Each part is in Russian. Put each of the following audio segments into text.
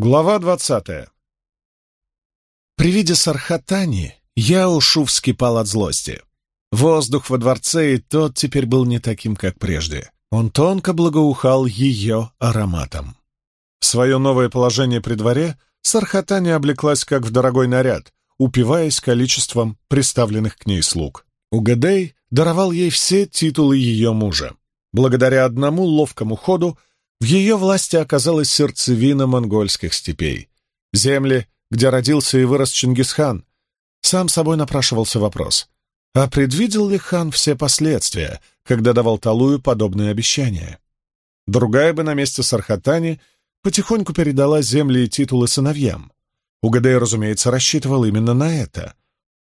Глава двадцатая. При виде Сархатани я ушу вскипал от злости. Воздух во дворце и тот теперь был не таким, как прежде. Он тонко благоухал ее ароматом. В свое новое положение при дворе Сархатани облеклась как в дорогой наряд, упиваясь количеством приставленных к ней слуг. Угадей даровал ей все титулы ее мужа. Благодаря одному ловкому ходу в ее власти оказалась сердцевина монгольских степей. Земли, где родился и вырос Чингисхан. Сам собой напрашивался вопрос. А предвидел ли хан все последствия, когда давал Талую подобные обещания? Другая бы на месте Сархатани потихоньку передала земли и титулы сыновьям. Угадей, разумеется, рассчитывал именно на это.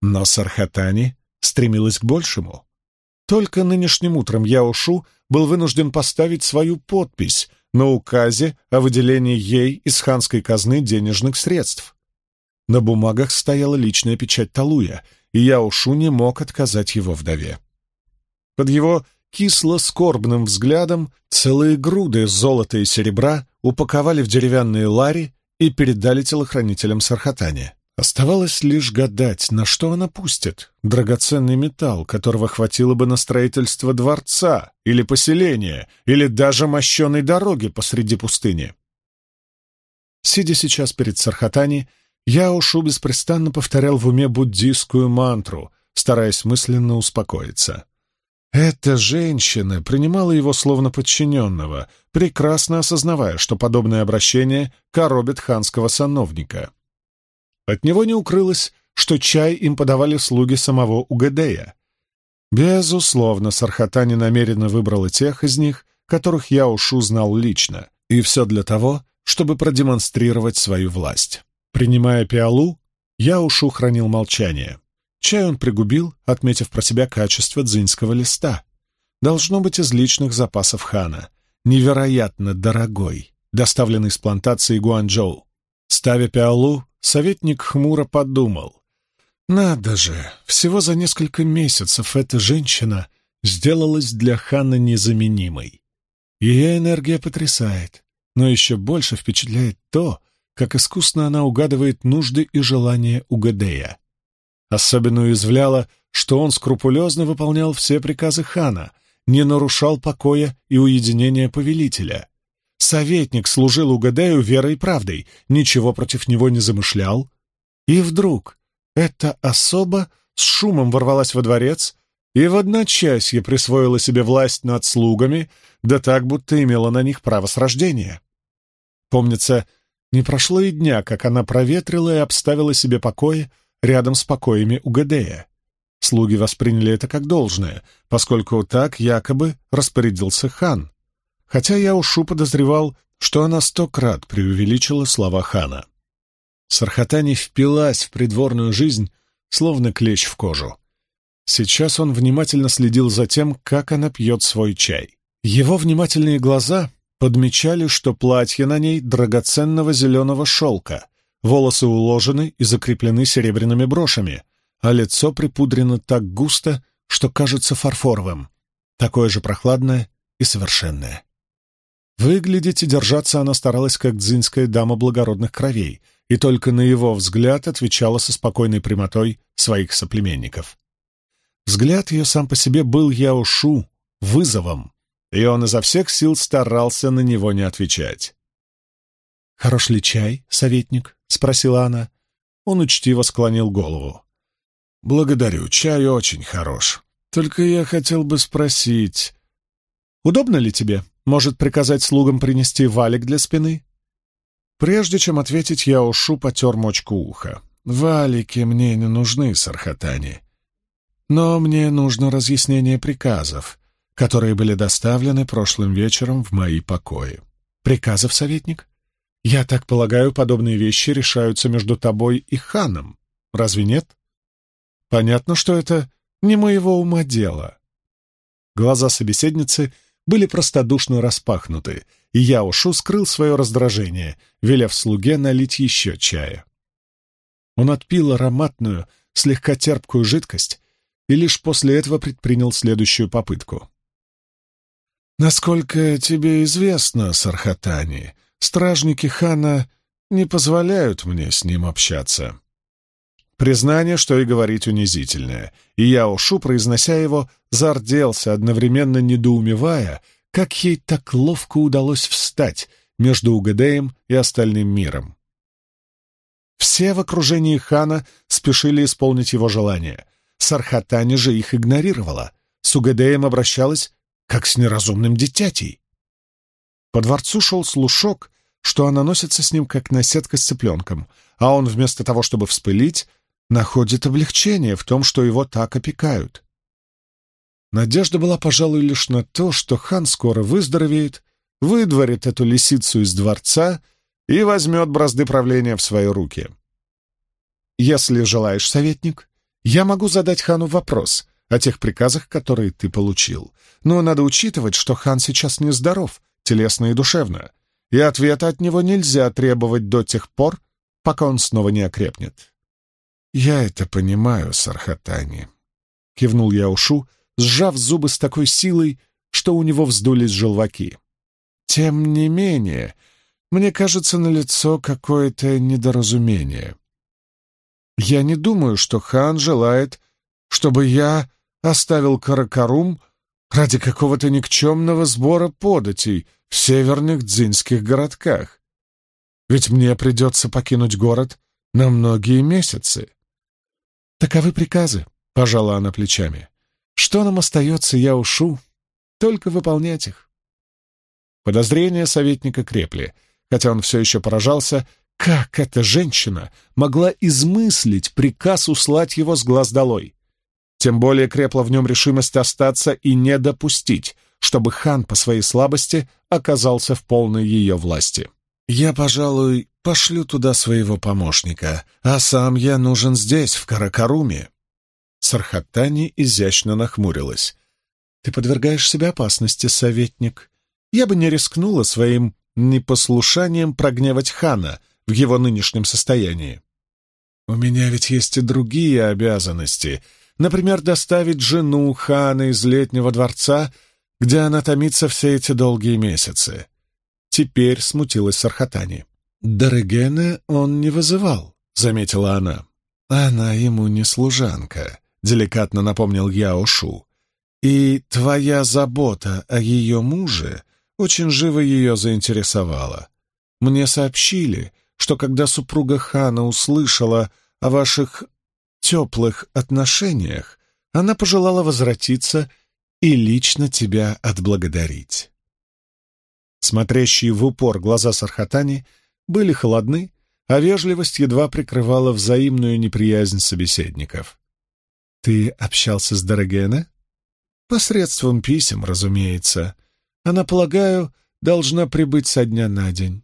Но Сархатани стремилась к большему. Только нынешним утром Яошу был вынужден поставить свою подпись на указе о выделении ей из ханской казны денежных средств. На бумагах стояла личная печать Талуя, и Яошу не мог отказать его вдове. Под его кисло-скорбным взглядом целые груды золота и серебра упаковали в деревянные лари и передали телохранителям Сархатани. Оставалось лишь гадать, на что она пустит драгоценный металл, которого хватило бы на строительство дворца или поселения, или даже мощеной дороги посреди пустыни. Сидя сейчас перед Сархатани, Яошу беспрестанно повторял в уме буддийскую мантру, стараясь мысленно успокоиться. Эта женщина принимала его словно подчиненного, прекрасно осознавая, что подобное обращение коробит ханского сановника. От него не укрылось, что чай им подавали слуги самого Угадея. Безусловно, Сархатани намеренно выбрала тех из них, которых я ушу знал лично, и все для того, чтобы продемонстрировать свою власть. Принимая пиалу, я ушу хранил молчание. Чай он пригубил, отметив про себя качество дзиньского листа. Должно быть из личных запасов хана. Невероятно дорогой, доставленный с плантации Гуанчжоу. Ставя пиалу, Советник хмуро подумал. «Надо же, всего за несколько месяцев эта женщина сделалась для хана незаменимой. Ее энергия потрясает, но еще больше впечатляет то, как искусно она угадывает нужды и желания Угадея. Особенно уязвляло, что он скрупулезно выполнял все приказы хана, не нарушал покоя и уединения повелителя. Советник служил Угадаю верой и правдой, ничего против него не замышлял. И вдруг эта особа с шумом ворвалась во дворец и в одночасье присвоила себе власть над слугами, да так, будто имела на них право с рождения. Помнится, не прошло и дня, как она проветрила и обставила себе покои рядом с покоями Угадея. Слуги восприняли это как должное, поскольку так якобы распорядился хан хотя я ушу подозревал, что она сто крат преувеличила слова хана. Сархатани впилась в придворную жизнь, словно клещ в кожу. Сейчас он внимательно следил за тем, как она пьет свой чай. Его внимательные глаза подмечали, что платье на ней драгоценного зеленого шелка, волосы уложены и закреплены серебряными брошами, а лицо припудрено так густо, что кажется фарфоровым, такое же прохладное и совершенное. Выглядеть и держаться она старалась, как дзинская дама благородных кровей, и только на его взгляд отвечала со спокойной прямотой своих соплеменников. Взгляд ее сам по себе был Яошу вызовом, и он изо всех сил старался на него не отвечать. «Хорош ли чай, советник?» — спросила она. Он учтиво склонил голову. «Благодарю, чай очень хорош. Только я хотел бы спросить...» «Удобно ли тебе?» Может приказать слугам принести валик для спины? Прежде чем ответить, я ушу потер мочку уха. Валики мне не нужны, Сархатани. Но мне нужно разъяснение приказов, которые были доставлены прошлым вечером в мои покои. Приказов, советник? Я так полагаю, подобные вещи решаются между тобой и ханом. Разве нет? Понятно, что это не моего ума дело. Глаза собеседницы — были простодушно распахнуты, и Яошу скрыл свое раздражение, велев слуге налить еще чая. Он отпил ароматную, слегка терпкую жидкость и лишь после этого предпринял следующую попытку. «Насколько тебе известно, Сархатани, стражники хана не позволяют мне с ним общаться. Признание, что и говорить унизительное, и я ушу, произнося его, зарделся, одновременно недоумевая, как ей так ловко удалось встать между Угадеем и остальным миром. Все в окружении хана спешили исполнить его желание. Сархатани же их игнорировала, с Угадеем обращалась, как с неразумным дитятей. По дворцу шел слушок, что она носится с ним, как наседка с цыпленком, а он вместо того, чтобы вспылить, находит облегчение в том, что его так опекают. Надежда была, пожалуй, лишь на то, что хан скоро выздоровеет, выдворит эту лисицу из дворца и возьмет бразды правления в свои руки. Если желаешь, советник, я могу задать хану вопрос о тех приказах, которые ты получил. Но надо учитывать, что хан сейчас нездоров, телесно и душевно, и ответа от него нельзя требовать до тех пор, пока он снова не окрепнет. «Я это понимаю, Сархатани», — кивнул я ушу, сжав зубы с такой силой, что у него вздулись желваки. «Тем не менее, мне кажется, налицо какое-то недоразумение. Я не думаю, что хан желает, чтобы я оставил Каракарум ради какого-то никчемного сбора податей в северных дзинских городках. Ведь мне придется покинуть город на многие месяцы. «Таковы приказы», — пожала она плечами. «Что нам остается, я ушу, только выполнять их». Подозрения советника крепли, хотя он все еще поражался, как эта женщина могла измыслить приказ услать его с глаз долой. Тем более крепла в нем решимость остаться и не допустить, чтобы хан по своей слабости оказался в полной ее власти. «Я, пожалуй, пошлю туда своего помощника, а сам я нужен здесь, в Каракаруме». Сархаттани изящно нахмурилась. «Ты подвергаешь себя опасности, советник. Я бы не рискнула своим непослушанием прогневать хана в его нынешнем состоянии. У меня ведь есть и другие обязанности, например, доставить жену хана из летнего дворца, где она томится все эти долгие месяцы. Теперь смутилась Сархатани. «Дорогене он не вызывал», — заметила она. «Она ему не служанка», — деликатно напомнил Яошу. «И твоя забота о ее муже очень живо ее заинтересовала. Мне сообщили, что когда супруга хана услышала о ваших теплых отношениях, она пожелала возвратиться и лично тебя отблагодарить». Смотрящие в упор глаза Сархатани были холодны, а вежливость едва прикрывала взаимную неприязнь собеседников. «Ты общался с Дорогена?» «Посредством писем, разумеется. Она, полагаю, должна прибыть со дня на день».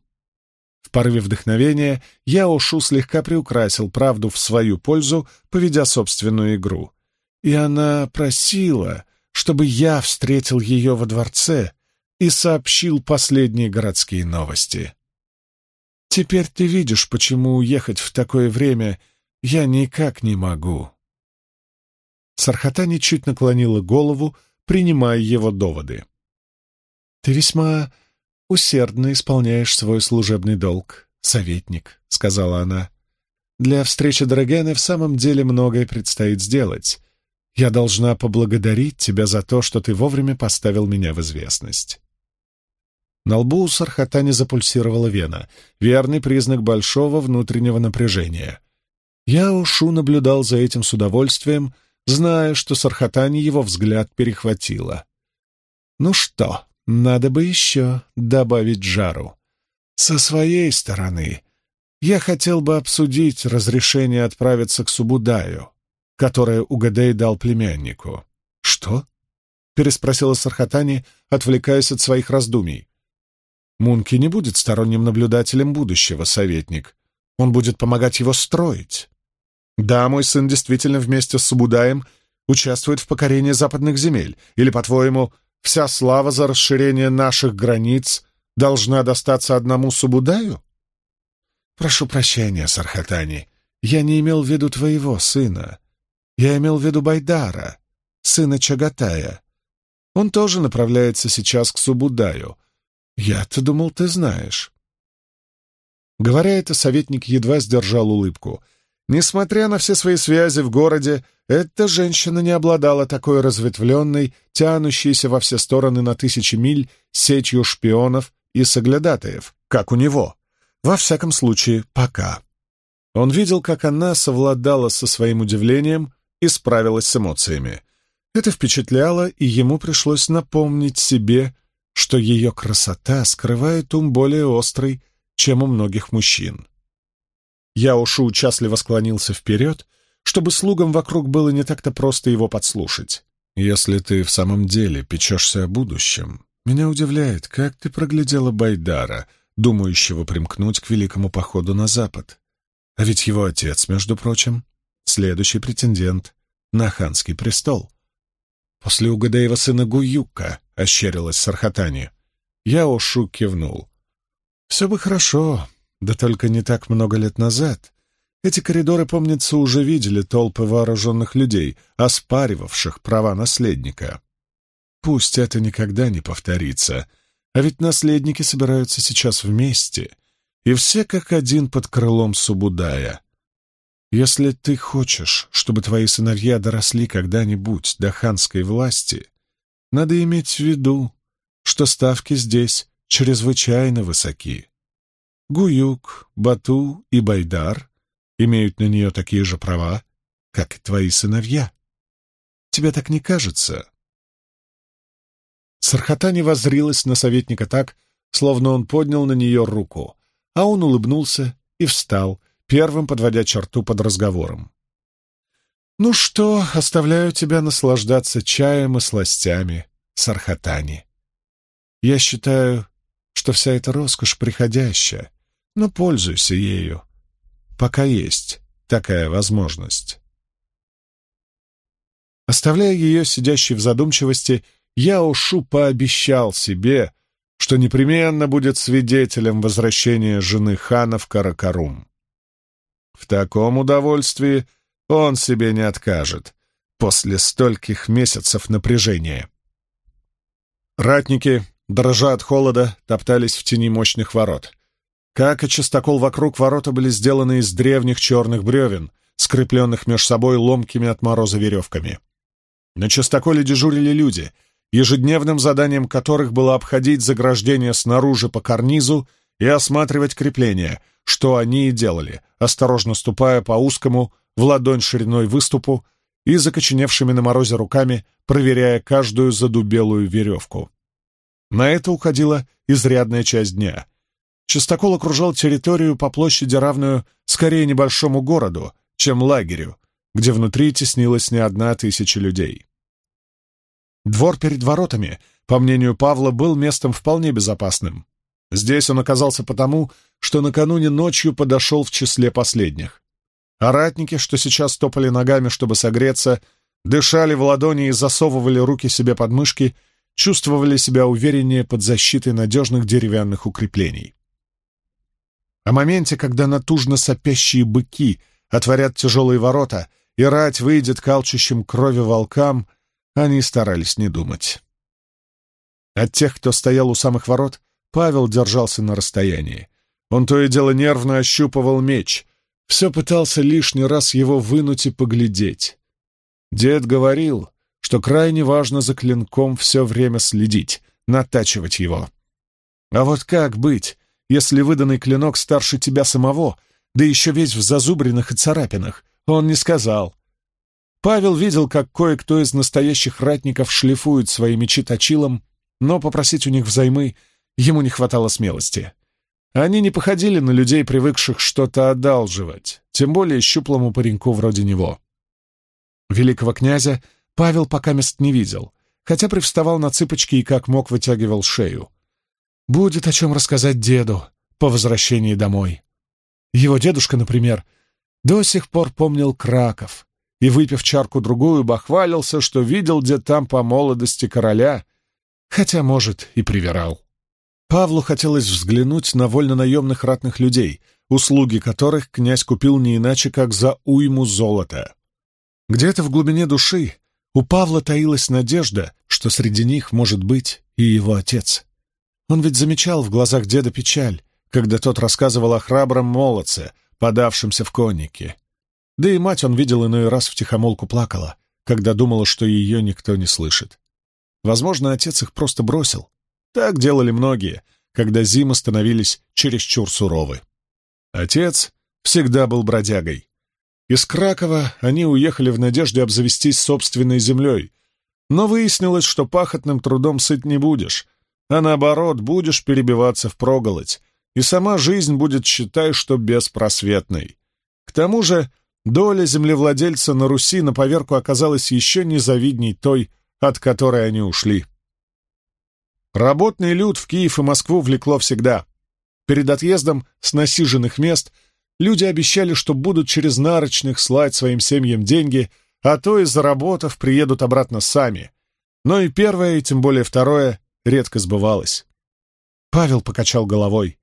В порыве вдохновения я Ошу слегка приукрасил правду в свою пользу, поведя собственную игру. И она просила, чтобы я встретил ее во дворце и сообщил последние городские новости. Теперь ты видишь, почему уехать в такое время я никак не могу. Сархатани чуть наклонила голову, принимая его доводы. «Ты весьма усердно исполняешь свой служебный долг, советник», — сказала она. «Для встречи Драгены в самом деле многое предстоит сделать. Я должна поблагодарить тебя за то, что ты вовремя поставил меня в известность». На лбу у Сархатани запульсировала вена, верный признак большого внутреннего напряжения. Я ушу наблюдал за этим с удовольствием, зная, что Сархатани его взгляд перехватила. Ну что, надо бы еще добавить жару. Со своей стороны, я хотел бы обсудить разрешение отправиться к Субудаю, которое Угадей дал племяннику. «Что?» — переспросила Сархатани, отвлекаясь от своих раздумий. Мунки не будет сторонним наблюдателем будущего, советник. Он будет помогать его строить. Да, мой сын действительно вместе с Субудаем участвует в покорении западных земель. Или, по-твоему, вся слава за расширение наших границ должна достаться одному Субудаю? Прошу прощения, Сархатани. Я не имел в виду твоего сына. Я имел в виду Байдара, сына Чагатая. Он тоже направляется сейчас к Субудаю — «Я-то думал, ты знаешь». Говоря это, советник едва сдержал улыбку. Несмотря на все свои связи в городе, эта женщина не обладала такой разветвленной, тянущейся во все стороны на тысячи миль сетью шпионов и соглядатаев, как у него. Во всяком случае, пока. Он видел, как она совладала со своим удивлением и справилась с эмоциями. Это впечатляло, и ему пришлось напомнить себе, что ее красота скрывает ум более острый, чем у многих мужчин. Яошу участливо склонился вперед, чтобы слугам вокруг было не так-то просто его подслушать. «Если ты в самом деле печешься о будущем, меня удивляет, как ты проглядела Байдара, думающего примкнуть к великому походу на запад. А ведь его отец, между прочим, следующий претендент на ханский престол. После Угадаева сына Гуюка, — ощерилась Сархатани. Яошу кивнул. Все бы хорошо, да только не так много лет назад. Эти коридоры, помнится, уже видели толпы вооруженных людей, оспаривавших права наследника. Пусть это никогда не повторится, а ведь наследники собираются сейчас вместе, и все как один под крылом Субудая. Если ты хочешь, чтобы твои сыновья доросли когда-нибудь до ханской власти, надо иметь в виду, что ставки здесь чрезвычайно высоки. Гуюк, Бату и Байдар имеют на нее такие же права, как и твои сыновья. Тебе так не кажется?» Сархатани воззрилась на советника так, словно он поднял на нее руку, а он улыбнулся и встал, первым подводя черту под разговором. «Ну что, оставляю тебя наслаждаться чаем и сластями, Сархатани. Я считаю, что вся эта роскошь приходящая, но пользуйся ею, пока есть такая возможность. Оставляя ее сидящей в задумчивости, я ушу пообещал себе, что непременно будет свидетелем возвращения жены хана в Каракарум. В таком удовольствии он себе не откажет после стольких месяцев напряжения. Ратники, дрожа от холода, топтались в тени мощных ворот. Как и частокол вокруг, ворота были сделаны из древних черных бревен, скрепленных меж собой ломкими от мороза веревками. На частоколе дежурили люди, ежедневным заданием которых было обходить заграждение снаружи по карнизу и осматривать крепления, что они и делали, осторожно ступая по узкому, в ладонь шириной выступу и закоченевшими на морозе руками, проверяя каждую задубелую веревку. На это уходила изрядная часть дня — Частокол окружал территорию по площади, равную скорее небольшому городу, чем лагерю, где внутри теснилась не одна тысяча людей. Двор перед воротами, по мнению Павла, был местом вполне безопасным. Здесь он оказался потому, что накануне ночью подошел в числе последних. А ратники, что сейчас топали ногами, чтобы согреться, дышали в ладони и засовывали руки себе под мышки, чувствовали себя увереннее под защитой надежных деревянных укреплений. О моменте, когда натужно сопящие быки отворят тяжелые ворота и рать выйдет к алчущим крови волкам, они старались не думать. От тех, кто стоял у самых ворот, Павел держался на расстоянии. Он то и дело нервно ощупывал меч, все пытался лишний раз его вынуть и поглядеть. Дед говорил, что крайне важно за клинком все время следить, натачивать его. А вот как быть, если выданный клинок старше тебя самого, да еще весь в зазубринах и царапинах, он не сказал. Павел видел, как кое-кто из настоящих ратников шлифует свои мечи точилом, но попросить у них взаймы ему не хватало смелости. Они не походили на людей, привыкших что-то одалживать, тем более щуплому пареньку вроде него. Великого князя Павел пока мест не видел, хотя привставал на цыпочки и как мог вытягивал шею. Будет о чем рассказать деду по возвращении домой. Его дедушка, например, до сих пор помнил Краков и, выпив чарку-другую, бахвалился, что видел дед там по молодости короля, хотя, может, и привирал. Павлу хотелось взглянуть на вольно-наемных ратных людей, услуги которых князь купил не иначе, как за уйму золота. Где-то в глубине души у Павла таилась надежда, что среди них может быть и его отец. Он ведь замечал в глазах деда печаль, когда тот рассказывал о храбром молодце, подавшемся в конники. Да и мать он видел иной раз втихомолку плакала, когда думала, что ее никто не слышит. Возможно, отец их просто бросил. Так делали многие, когда зимы становились чересчур суровы. Отец всегда был бродягой. Из Кракова они уехали в надежде обзавестись собственной землей, но выяснилось, что пахотным трудом сыт не будешь, а наоборот, будешь перебиваться в проголодь, и сама жизнь будет, считай, что беспросветной. К тому же доля землевладельца на Руси на поверку оказалась еще незавидней той, от которой они ушли. Работный люд в Киев и Москву влекло всегда. Перед отъездом с насиженных мест люди обещали, что будут через нарочных слать своим семьям деньги, а то и заработав, приедут обратно сами. Но и первое, и тем более второе, редко сбывалось. Павел покачал головой.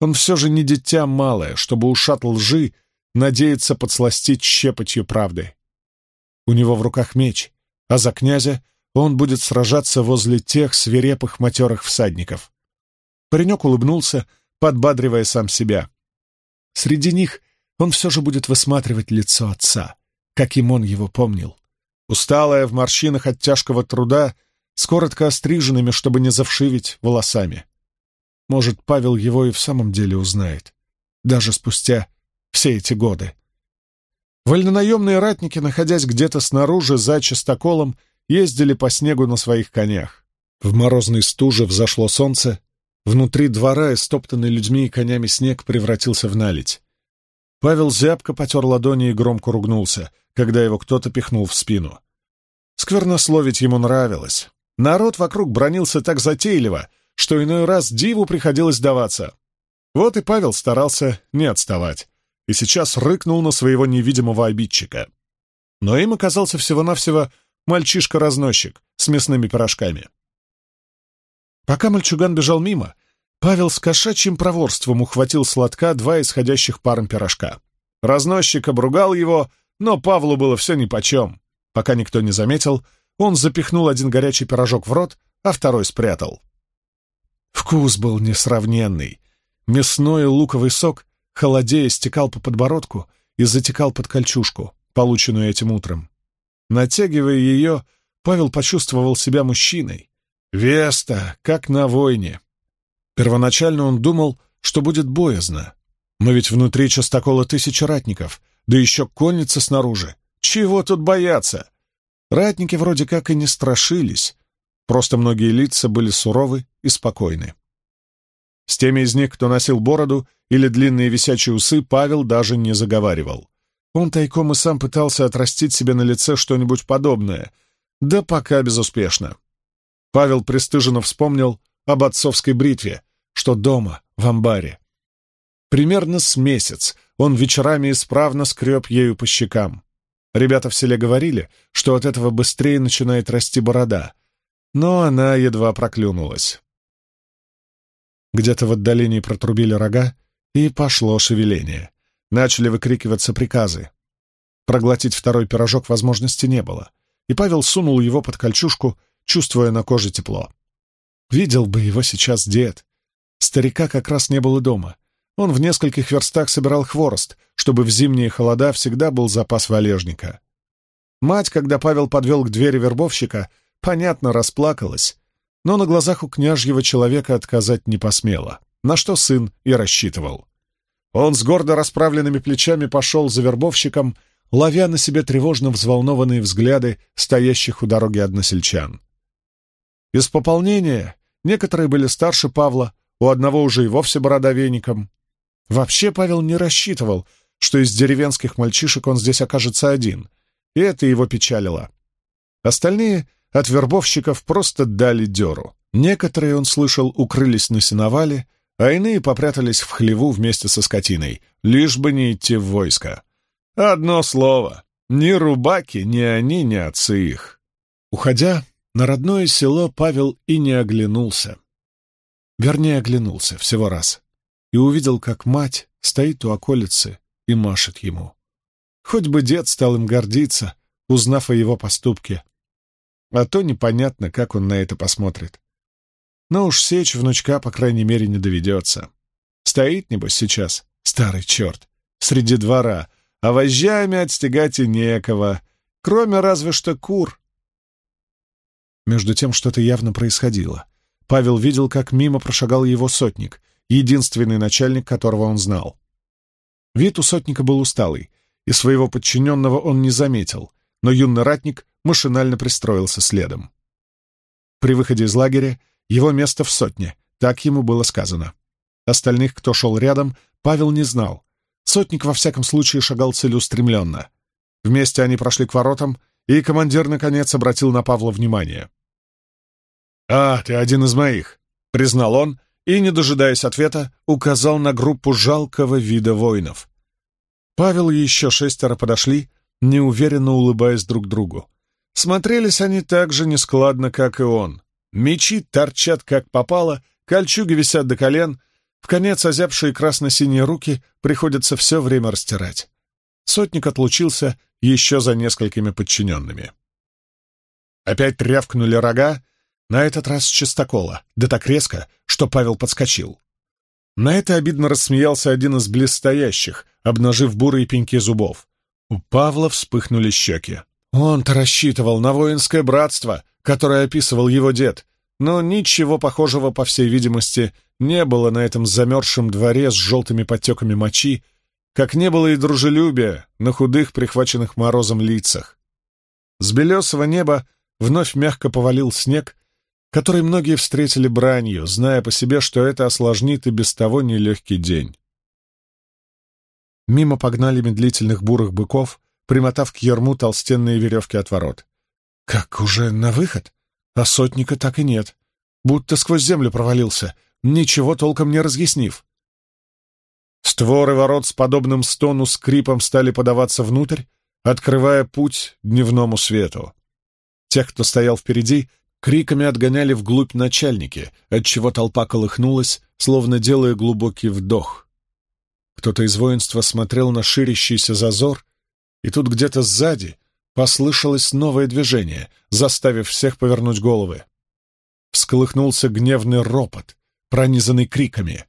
Он все же не дитя малое, чтобы ушат лжи надеяться подсластить щепотью правды. У него в руках меч, а за князя он будет сражаться возле тех свирепых матерых всадников. Паренек улыбнулся, подбадривая сам себя. Среди них он все же будет высматривать лицо отца, каким он его помнил. Усталая в морщинах от тяжкого труда, с коротко остриженными, чтобы не завшивить, волосами. Может, Павел его и в самом деле узнает, даже спустя все эти годы. Вольнонаемные ратники, находясь где-то снаружи за частоколом, ездили по снегу на своих конях. В морозной стуже взошло солнце, внутри двора, истоптанный людьми и конями снег, превратился в наледь. Павел зябко потер ладони и громко ругнулся, когда его кто-то пихнул в спину. Сквернословить ему нравилось. Народ вокруг бронился так затейливо, что иной раз диву приходилось даваться. Вот и Павел старался не отставать, и сейчас рыкнул на своего невидимого обидчика. Но им оказался всего-навсего мальчишка-разносчик с мясными пирожками. Пока мальчуган бежал мимо, Павел с кошачьим проворством ухватил сладка два исходящих паром пирожка. Разносчик обругал его, но Павлу было все нипочем. Пока никто не заметил, он запихнул один горячий пирожок в рот, а второй спрятал. Вкус был несравненный. Мясной луковый сок, холодея, стекал по подбородку и затекал под кольчужку, полученную этим утром. Натягивая ее, Павел почувствовал себя мужчиной. Веста, как на войне. Первоначально он думал, что будет боязно. Но ведь внутри частокола тысяча ратников, да еще конница снаружи. Чего тут бояться? Ратники вроде как и не страшились, просто многие лица были суровы и спокойны. С теми из них, кто носил бороду или длинные висячие усы, Павел даже не заговаривал. Он тайком и сам пытался отрастить себе на лице что-нибудь подобное, да пока безуспешно. Павел пристыженно вспомнил об отцовской бритве, что дома, в амбаре. Примерно с месяц он вечерами исправно скреб ею по щекам. Ребята в селе говорили, что от этого быстрее начинает расти борода, но она едва проклюнулась. Где-то в отдалении протрубили рога, и пошло шевеление. Начали выкрикиваться приказы. Проглотить второй пирожок возможности не было, и Павел сунул его под кольчужку, чувствуя на коже тепло. Видел бы его сейчас дед. Старика как раз не было дома. Он в нескольких верстах собирал хворост, чтобы в зимние холода всегда был запас валежника. Мать, когда Павел подвел к двери вербовщика, понятно, расплакалась, но на глазах у княжьего человека отказать не посмела, на что сын и рассчитывал. Он с гордо расправленными плечами пошел за вербовщиком, ловя на себе тревожно взволнованные взгляды стоящих у дороги односельчан. Из пополнения некоторые были старше Павла, у одного уже и вовсе борода веником. Вообще Павел не рассчитывал, что из деревенских мальчишек он здесь окажется один, и это его печалило. Остальные от вербовщиков просто дали дёру. Некоторые, он слышал, укрылись на сеновале, а иные попрятались в хлеву вместе со скотиной, лишь бы не идти в войско. Одно слово — ни рубаки, ни они, ни отцы их. Уходя, на родное село Павел и не оглянулся. Вернее, оглянулся всего раз и увидел, как мать стоит у околицы и машет ему. Хоть бы дед стал им гордиться, узнав о его поступке. А то непонятно, как он на это посмотрит. Но уж сечь внучка, по крайней мере, не доведется. Стоит, небось, сейчас, старый черт, среди двора, а вожжами отстегать и некого, кроме разве что кур. Между тем что-то явно происходило. Павел видел, как мимо прошагал его сотник, единственный начальник, которого он знал. Вид у сотника был усталый, и своего подчиненного он не заметил, но юный ратник машинально пристроился следом. При выходе из лагеря его место в сотне, так ему было сказано. Остальных, кто шел рядом, Павел не знал. Сотник, во всяком случае, шагал целеустремленно. Вместе они прошли к воротам, и командир, наконец, обратил на Павла внимание. «А, ты один из моих», — признал он, и, не дожидаясь ответа, указал на группу жалкого вида воинов. Павел и еще шестеро подошли, неуверенно улыбаясь друг другу. Смотрелись они так же нескладно, как и он. Мечи торчат как попало, кольчуги висят до колен, в конец озябшие красно-синие руки приходится все время растирать. Сотник отлучился еще за несколькими подчиненными. Опять трявкнули рога, на этот раз с чистокола, да так резко, что Павел подскочил. На это обидно рассмеялся один из блестящих, обнажив бурые пеньки зубов. У Павла вспыхнули щеки. Он-то рассчитывал на воинское братство, которое описывал его дед, но ничего похожего, по всей видимости, не было на этом замерзшем дворе с желтыми подтеками мочи, как не было и дружелюбия на худых, прихваченных морозом лицах. С белесого неба вновь мягко повалил снег, который многие встретили бранью, зная по себе, что это осложнит и без того нелегкий день. Мимо погнали медлительных бурых быков, примотав к ерму толстенные веревки от ворот. Как уже на выход? А сотника так и нет. Будто сквозь землю провалился, ничего толком не разъяснив. Створы ворот с подобным стону скрипом стали подаваться внутрь, открывая путь дневному свету. Тех, кто стоял впереди, криками отгоняли вглубь начальники, отчего толпа колыхнулась, словно делая глубокий вдох. Кто-то из воинства смотрел на ширящийся зазор, и тут где-то сзади послышалось новое движение, заставив всех повернуть головы. Всколыхнулся гневный ропот, пронизанный криками.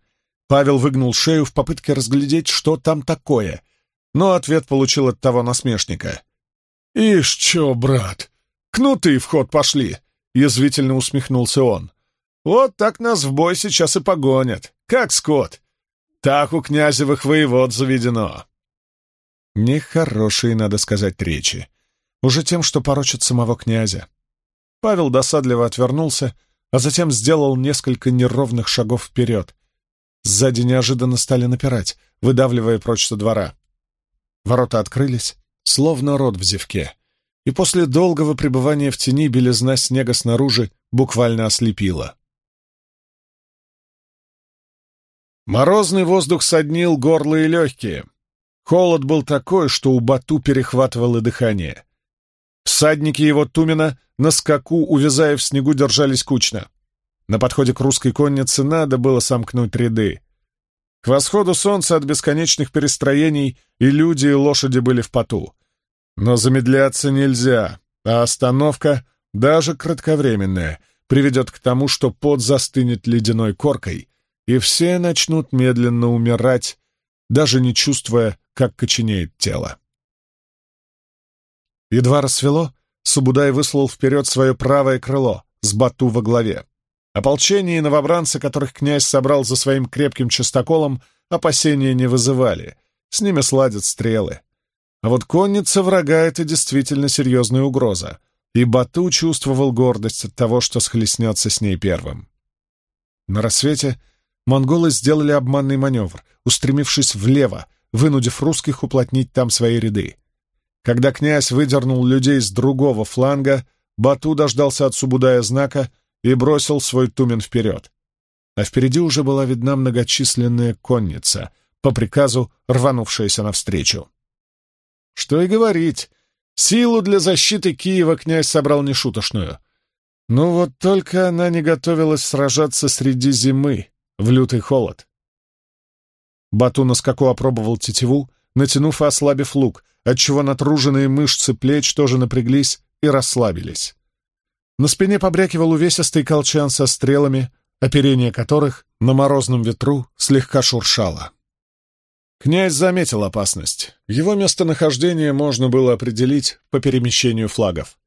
Павел выгнул шею в попытке разглядеть, что там такое, но ответ получил от того насмешника. «Ишь, чё, брат, кнуты в ход пошли!» — язвительно усмехнулся он. «Вот так нас в бой сейчас и погонят, как скот. Так у князевых воевод заведено. Нехорошие, надо сказать, речи. Уже тем, что порочат самого князя. Павел досадливо отвернулся, а затем сделал несколько неровных шагов вперед. Сзади неожиданно стали напирать, выдавливая прочь со двора. Ворота открылись, словно рот в зевке, и после долгого пребывания в тени белизна снега снаружи буквально ослепила. Морозный воздух соднил горло и легкие. Холод был такой, что у Бату перехватывало дыхание. Всадники его Тумена на скаку, увязая в снегу, держались кучно. На подходе к русской коннице надо было сомкнуть ряды. К восходу солнца от бесконечных перестроений и люди, и лошади были в поту. Но замедляться нельзя, а остановка, даже кратковременная, приведет к тому, что пот застынет ледяной коркой, и все начнут медленно умирать, даже не чувствуя, как коченеет тело. Едва рассвело, Субудай выслал вперед свое правое крыло с Бату во главе. Ополчение и новобранцы, которых князь собрал за своим крепким частоколом, опасения не вызывали. С ними сладят стрелы. А вот конница врага — это действительно серьезная угроза, и Бату чувствовал гордость от того, что схлестнется с ней первым. На рассвете монголы сделали обманный маневр, устремившись влево, вынудив русских уплотнить там свои ряды. Когда князь выдернул людей с другого фланга, Бату дождался от Субудая знака и бросил свой тумен вперед. А впереди уже была видна многочисленная конница, по приказу рванувшаяся навстречу. Что и говорить, силу для защиты Киева князь собрал нешуточную. Ну вот только она не готовилась сражаться среди зимы, в лютый холод. Бату на скаку опробовал тетиву, натянув и ослабив лук, отчего натруженные мышцы плеч тоже напряглись и расслабились. На спине побрякивал увесистый колчан со стрелами, оперение которых на морозном ветру слегка шуршало. Князь заметил опасность. Его местонахождение можно было определить по перемещению флагов.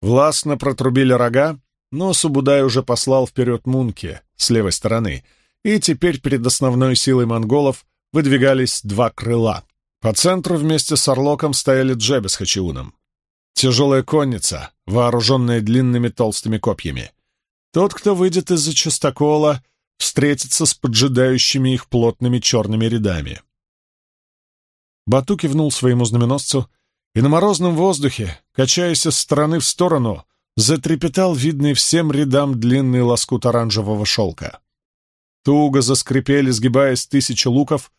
Властно протрубили рога, но Субудай уже послал вперед Мунки с левой стороны, и теперь перед основной силой монголов выдвигались два крыла. По центру вместе с Орлоком стояли Джебе с Хачиуном. Тяжелая конница, вооруженная длинными толстыми копьями. Тот, кто выйдет из-за частокола, встретится с поджидающими их плотными черными рядами. Бату кивнул своему знаменосцу, и на морозном воздухе, качаясь из стороны в сторону, затрепетал видный всем рядам длинный лоскут оранжевого шелка. Туго заскрипели, сгибаясь тысячи луков,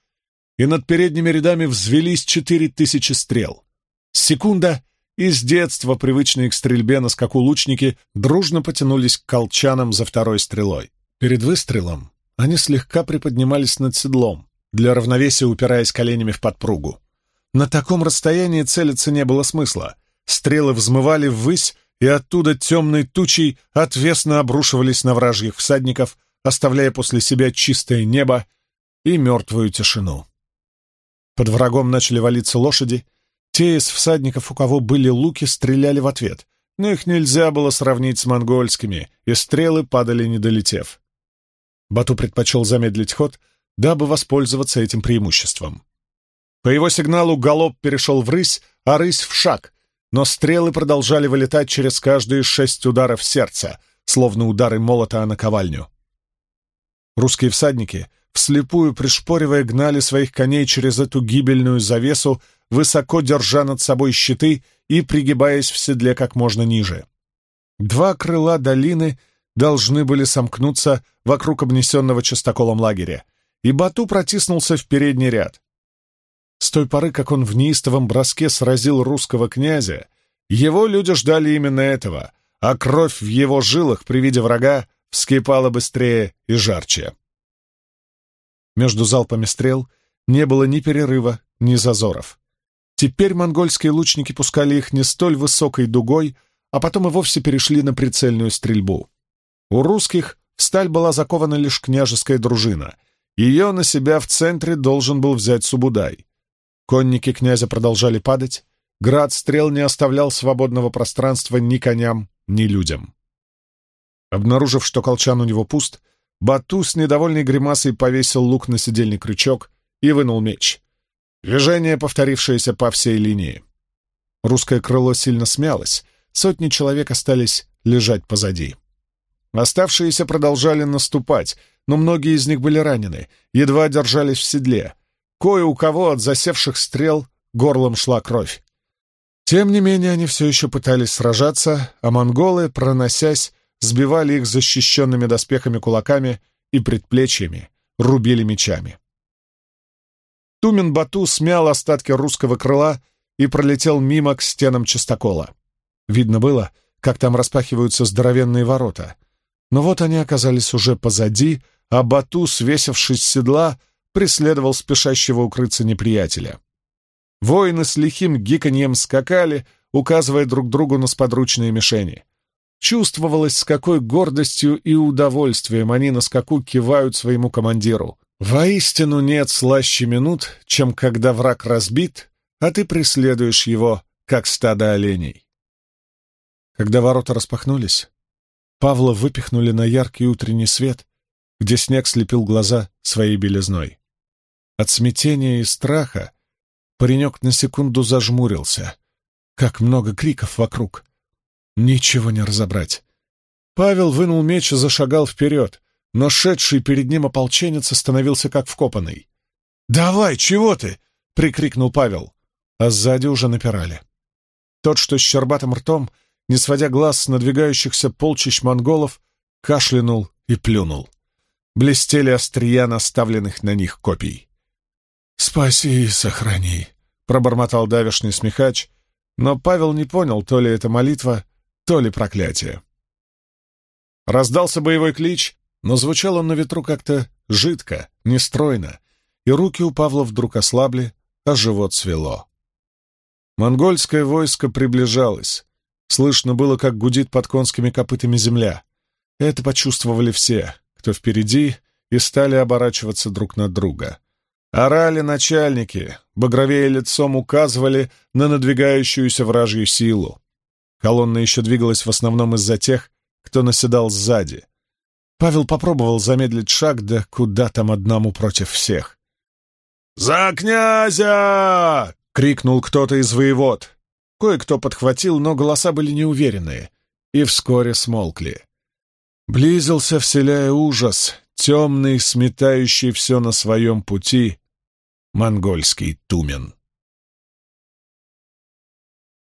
и над передними рядами взвелись четыре тысячи стрел. Секунда — и с детства привычные к стрельбе на скаку лучники дружно потянулись к колчанам за второй стрелой. Перед выстрелом они слегка приподнимались над седлом, для равновесия упираясь коленями в подпругу. На таком расстоянии целиться не было смысла. Стрелы взмывали ввысь, и оттуда темной тучей отвесно обрушивались на вражьих всадников, оставляя после себя чистое небо и мертвую тишину. Под врагом начали валиться лошади, те из всадников, у кого были луки, стреляли в ответ, но их нельзя было сравнить с монгольскими, и стрелы падали, не долетев. Бату предпочел замедлить ход, дабы воспользоваться этим преимуществом. По его сигналу галоп перешел в рысь, а рысь в шаг, но стрелы продолжали вылетать через каждые шесть ударов сердца, словно удары молота о наковальню. Русские всадники, вслепую пришпоривая, гнали своих коней через эту гибельную завесу, высоко держа над собой щиты и пригибаясь в седле как можно ниже. Два крыла долины должны были сомкнуться вокруг обнесенного частоколом лагеря, и Бату протиснулся в передний ряд. С той поры, как он в неистовом броске сразил русского князя, его люди ждали именно этого, а кровь в его жилах при виде врага вскипала быстрее и жарче. Между залпами стрел не было ни перерыва, ни зазоров. Теперь монгольские лучники пускали их не столь высокой дугой, а потом и вовсе перешли на прицельную стрельбу. У русских в сталь была закована лишь княжеская дружина. Ее на себя в центре должен был взять Субудай. Конники князя продолжали падать, град стрел не оставлял свободного пространства ни коням, ни людям. Обнаружив, что колчан у него пуст, Бату с недовольной гримасой повесил лук на седельный крючок и вынул меч. Движение, повторившееся по всей линии. Русское крыло сильно смялось, сотни человек остались лежать позади. Оставшиеся продолжали наступать, но многие из них были ранены, едва держались в седле. Кое у кого от засевших стрел горлом шла кровь. Тем не менее, они все еще пытались сражаться, а монголы, проносясь, сбивали их защищенными доспехами кулаками и предплечьями, рубили мечами. Тумен-Бату смял остатки русского крыла и пролетел мимо к стенам частокола. Видно было, как там распахиваются здоровенные ворота. Но вот они оказались уже позади, а Бату, свесившись с седла, преследовал спешащего укрыться неприятеля. Воины с лихим гиканьем скакали, указывая друг другу на сподручные мишени. Чувствовалось, с какой гордостью и удовольствием они на скаку кивают своему командиру. Воистину нет слаще минут, чем когда враг разбит, а ты преследуешь его, как стадо оленей. Когда ворота распахнулись, Павла выпихнули на яркий утренний свет, где снег слепил глаза своей белизной. От смятения и страха паренек на секунду зажмурился. Как много криков вокруг. Ничего не разобрать. Павел вынул меч и зашагал вперед, но шедший перед ним ополченец остановился как вкопанный. «Давай, чего ты?» — прикрикнул Павел, а сзади уже напирали. Тот, что с щербатым ртом, не сводя глаз с надвигающихся полчищ монголов, кашлянул и плюнул. Блестели острия наставленных на них копий. «Спаси и сохрани», — пробормотал давишный смехач, но Павел не понял, то ли это молитва, то ли проклятие. Раздался боевой клич, но звучал он на ветру как-то жидко, нестройно, и руки у Павла вдруг ослабли, а живот свело. Монгольское войско приближалось. Слышно было, как гудит под конскими копытами земля. Это почувствовали все, кто впереди, и стали оборачиваться друг на друга. Орали начальники, багровее лицом указывали на надвигающуюся вражью силу. Колонна еще двигалась в основном из-за тех, кто наседал сзади. Павел попробовал замедлить шаг, да куда там одному против всех. «За князя!» — крикнул кто-то из воевод. Кое-кто подхватил, но голоса были неуверенные, и вскоре смолкли. Близился, вселяя ужас, темный, сметающий все на своем пути, монгольский тумен.